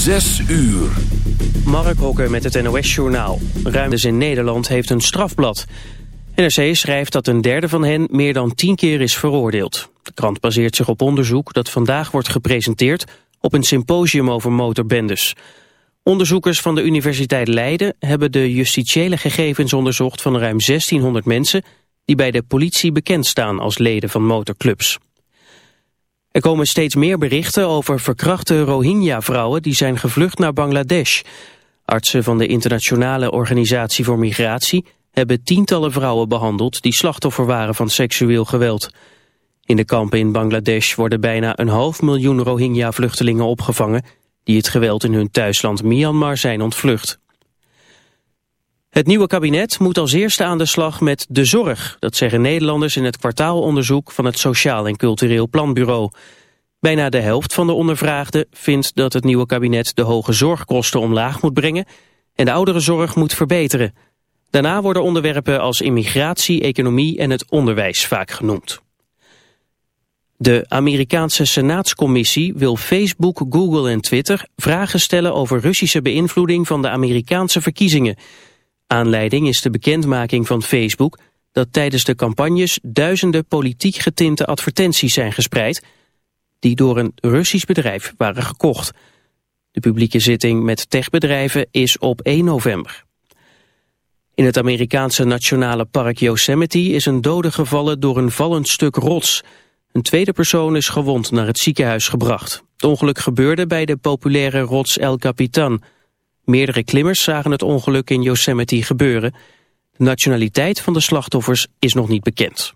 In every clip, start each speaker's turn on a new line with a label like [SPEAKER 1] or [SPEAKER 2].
[SPEAKER 1] Zes uur.
[SPEAKER 2] Mark Hokker met het NOS-journaal. Ruim in Nederland heeft een strafblad. NRC schrijft dat een derde van hen meer dan tien keer is veroordeeld. De krant baseert zich op onderzoek dat vandaag wordt gepresenteerd... op een symposium over motorbendes. Onderzoekers van de Universiteit Leiden hebben de justitiële gegevens onderzocht... van ruim 1600 mensen die bij de politie bekend staan als leden van motorclubs. Er komen steeds meer berichten over verkrachte Rohingya-vrouwen die zijn gevlucht naar Bangladesh. Artsen van de Internationale Organisatie voor Migratie hebben tientallen vrouwen behandeld die slachtoffer waren van seksueel geweld. In de kampen in Bangladesh worden bijna een half miljoen Rohingya-vluchtelingen opgevangen die het geweld in hun thuisland Myanmar zijn ontvlucht. Het nieuwe kabinet moet als eerste aan de slag met de zorg. Dat zeggen Nederlanders in het kwartaalonderzoek van het Sociaal en Cultureel Planbureau. Bijna de helft van de ondervraagden vindt dat het nieuwe kabinet de hoge zorgkosten omlaag moet brengen en de ouderenzorg moet verbeteren. Daarna worden onderwerpen als immigratie, economie en het onderwijs vaak genoemd. De Amerikaanse Senaatscommissie wil Facebook, Google en Twitter vragen stellen over Russische beïnvloeding van de Amerikaanse verkiezingen. Aanleiding is de bekendmaking van Facebook dat tijdens de campagnes duizenden politiek getinte advertenties zijn gespreid die door een Russisch bedrijf waren gekocht. De publieke zitting met techbedrijven is op 1 november. In het Amerikaanse nationale park Yosemite is een dode gevallen door een vallend stuk rots. Een tweede persoon is gewond naar het ziekenhuis gebracht. Het ongeluk gebeurde bij de populaire rots El Capitan... Meerdere klimmers zagen het ongeluk in Yosemite gebeuren. De nationaliteit van de slachtoffers is nog niet bekend.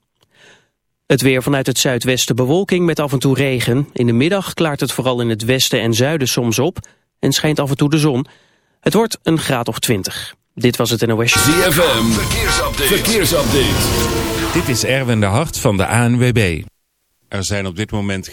[SPEAKER 2] Het weer vanuit het zuidwesten bewolking met af en toe regen. In de middag klaart het vooral in het westen en zuiden soms op... en schijnt af en toe de zon. Het wordt een graad of 20. Dit was het NOS.
[SPEAKER 1] ZFM, verkeersupdate. verkeersupdate.
[SPEAKER 3] Dit is Erwin de Hart van de ANWB. Er zijn op dit moment...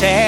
[SPEAKER 4] say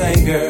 [SPEAKER 4] singer.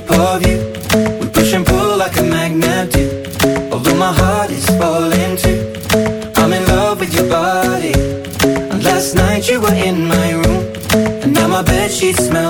[SPEAKER 5] shape of you. We push and pull like a magnet do. Although my heart is falling too. I'm in love with your body. And last night you were in my room. And now my bed sheets smell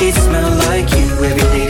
[SPEAKER 5] Sheets smell like you. Every day